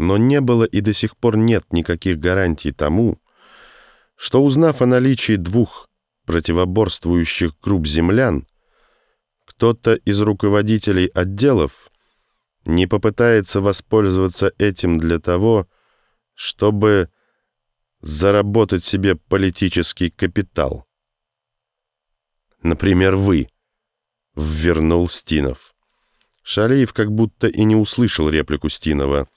Но не было и до сих пор нет никаких гарантий тому, что, узнав о наличии двух противоборствующих групп землян, кто-то из руководителей отделов не попытается воспользоваться этим для того, чтобы заработать себе политический капитал. Например, вы, — ввернул Стинов. Шалеев как будто и не услышал реплику Стинова.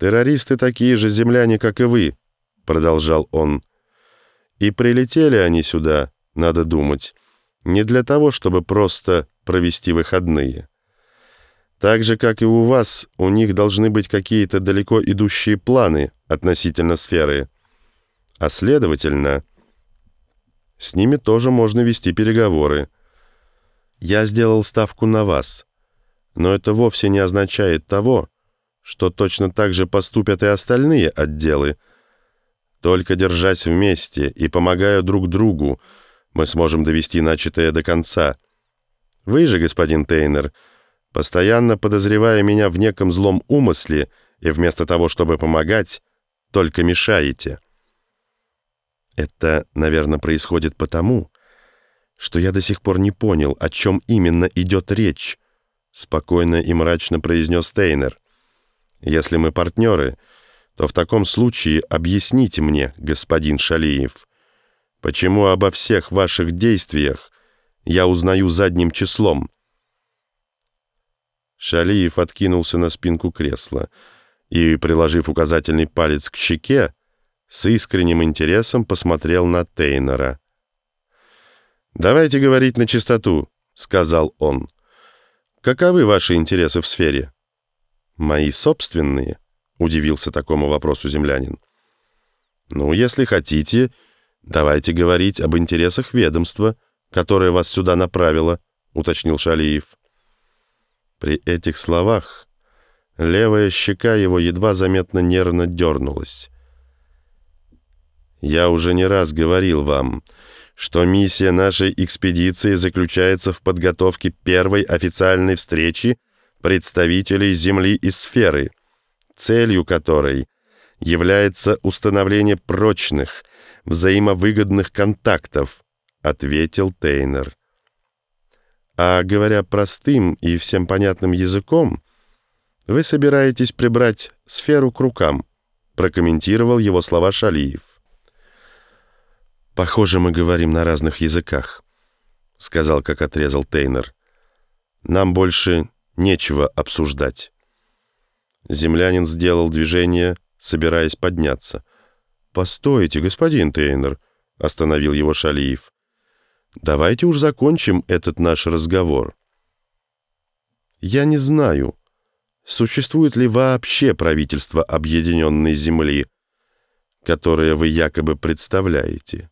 «Террористы такие же земляне, как и вы», — продолжал он. «И прилетели они сюда, надо думать, не для того, чтобы просто провести выходные. Так же, как и у вас, у них должны быть какие-то далеко идущие планы относительно сферы. А следовательно, с ними тоже можно вести переговоры. Я сделал ставку на вас, но это вовсе не означает того, что точно так же поступят и остальные отделы. Только держась вместе и помогая друг другу, мы сможем довести начатое до конца. Вы же, господин Тейнер, постоянно подозревая меня в неком злом умысле и вместо того, чтобы помогать, только мешаете. Это, наверное, происходит потому, что я до сих пор не понял, о чем именно идет речь, спокойно и мрачно произнес Тейнер. Если мы партнеры, то в таком случае объясните мне, господин Шалиев, почему обо всех ваших действиях я узнаю задним числом. Шалиев откинулся на спинку кресла и, приложив указательный палец к щеке, с искренним интересом посмотрел на Тейнера. «Давайте говорить на чистоту», — сказал он. «Каковы ваши интересы в сфере?» «Мои собственные», — удивился такому вопросу землянин. «Ну, если хотите, давайте говорить об интересах ведомства, которое вас сюда направило», — уточнил Шалиев. При этих словах левая щека его едва заметно нервно дернулась. Я уже не раз говорил вам, что миссия нашей экспедиции заключается в подготовке первой официальной встречи представителей Земли и сферы, целью которой является установление прочных, взаимовыгодных контактов, ответил Тейнер. А говоря простым и всем понятным языком, вы собираетесь прибрать сферу к рукам, прокомментировал его слова Шалиев. «Похоже, мы говорим на разных языках», — сказал, как отрезал Тейнер. «Нам больше нечего обсуждать». Землянин сделал движение, собираясь подняться. «Постойте, господин Тейнер», — остановил его Шалиев. «Давайте уж закончим этот наш разговор». «Я не знаю, существует ли вообще правительство Объединенной Земли, которое вы якобы представляете».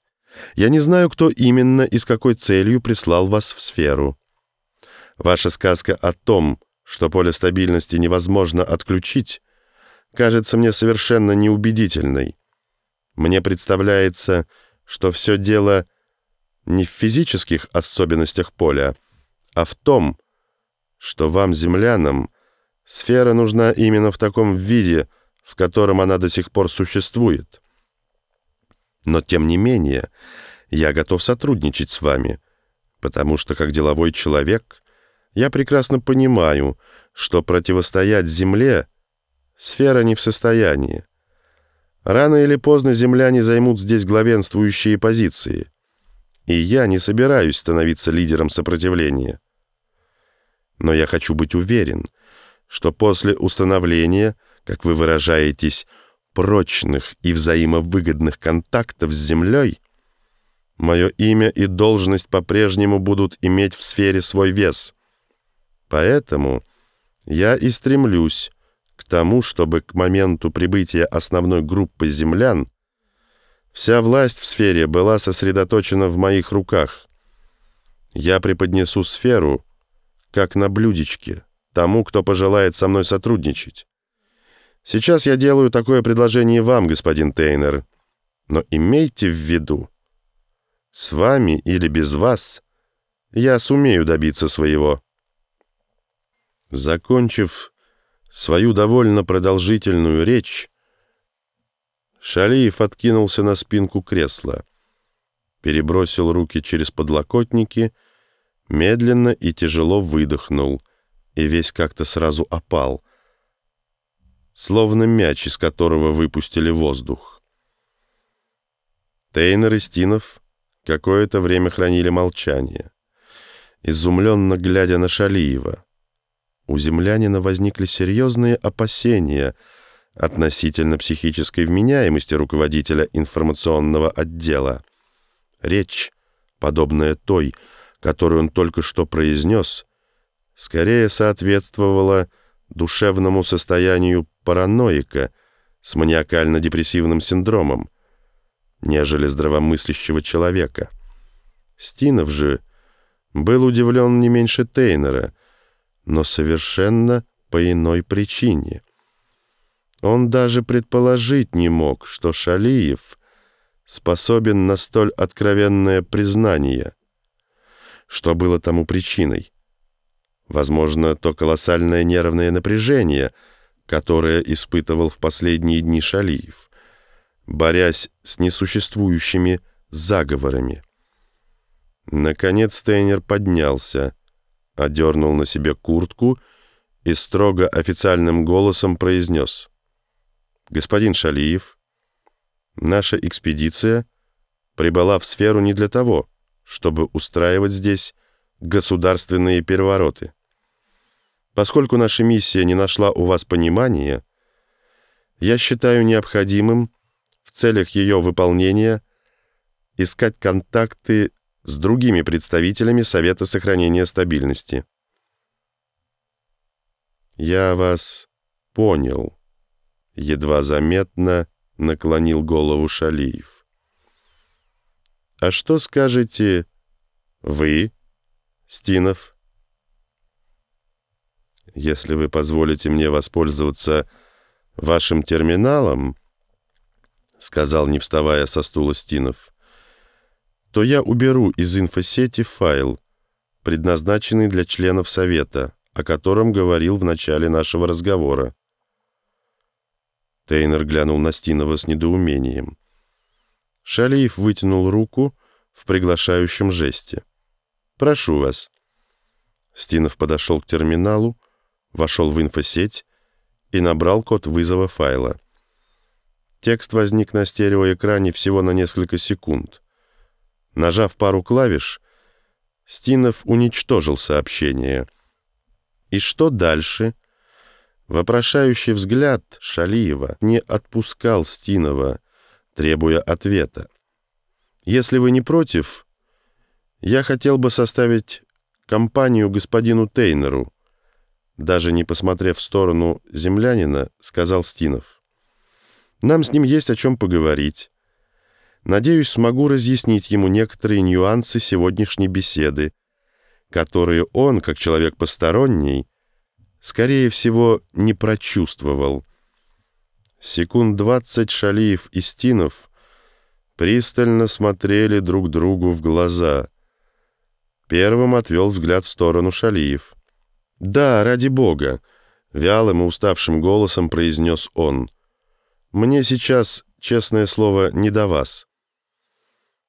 Я не знаю, кто именно и с какой целью прислал вас в сферу. Ваша сказка о том, что поле стабильности невозможно отключить, кажется мне совершенно неубедительной. Мне представляется, что все дело не в физических особенностях поля, а в том, что вам, землянам, сфера нужна именно в таком виде, в котором она до сих пор существует. Но, тем не менее, я готов сотрудничать с вами, потому что, как деловой человек, я прекрасно понимаю, что противостоять Земле сфера не в состоянии. Рано или поздно земляне займут здесь главенствующие позиции, и я не собираюсь становиться лидером сопротивления. Но я хочу быть уверен, что после установления, как вы выражаетесь, прочных и взаимовыгодных контактов с Землей, мое имя и должность по-прежнему будут иметь в сфере свой вес. Поэтому я и стремлюсь к тому, чтобы к моменту прибытия основной группы землян вся власть в сфере была сосредоточена в моих руках. Я преподнесу сферу, как на блюдечке, тому, кто пожелает со мной сотрудничать. Сейчас я делаю такое предложение вам, господин Тейнер, но имейте в виду, с вами или без вас я сумею добиться своего». Закончив Свою довольно продолжительную речь Шалиев откинулся на спинку кресла, перебросил руки через подлокотники, медленно и тяжело выдохнул и весь как-то сразу опал, словно мяч, из которого выпустили воздух. Тейнер и Стинов какое-то время хранили молчание, изумленно глядя на Шалиева. У землянина возникли серьезные опасения относительно психической вменяемости руководителя информационного отдела. Речь, подобная той, которую он только что произнес, скорее соответствовала душевному состоянию параноика с маниакально-депрессивным синдромом, нежели здравомыслящего человека. Стинов же был удивлен не меньше Тейнера, но совершенно по иной причине. Он даже предположить не мог, что Шалиев способен на столь откровенное признание. Что было тому причиной? Возможно, то колоссальное нервное напряжение, которое испытывал в последние дни Шалиев, борясь с несуществующими заговорами. Наконец Тейнер поднялся, одернул на себе куртку и строго официальным голосом произнес. «Господин Шалиев, наша экспедиция прибыла в сферу не для того, чтобы устраивать здесь государственные перевороты. Поскольку наша миссия не нашла у вас понимания, я считаю необходимым в целях ее выполнения искать контакты с другими представителями Совета сохранения стабильности. «Я вас понял», — едва заметно наклонил голову Шалиев. «А что скажете вы, Стинов?» если вы позволите мне воспользоваться вашим терминалом, — сказал, не вставая со стула Стинов, — то я уберу из инфосети файл, предназначенный для членов Совета, о котором говорил в начале нашего разговора. Тейнер глянул на Стинова с недоумением. Шалиев вытянул руку в приглашающем жесте. «Прошу вас». Стинов подошел к терминалу, вошел в инфосеть и набрал код вызова файла. Текст возник на стереоэкране всего на несколько секунд. Нажав пару клавиш, Стинов уничтожил сообщение. И что дальше? Вопрошающий взгляд Шалиева не отпускал Стинова, требуя ответа. «Если вы не против, я хотел бы составить компанию господину Тейнеру», даже не посмотрев в сторону землянина, сказал Стинов. «Нам с ним есть о чем поговорить. Надеюсь, смогу разъяснить ему некоторые нюансы сегодняшней беседы, которые он, как человек посторонний, скорее всего, не прочувствовал». Секунд двадцать Шалиев и Стинов пристально смотрели друг другу в глаза. Первым отвел взгляд в сторону Шалиев. «Да, ради бога», — вялым и уставшим голосом произнес он. «Мне сейчас, честное слово, не до вас».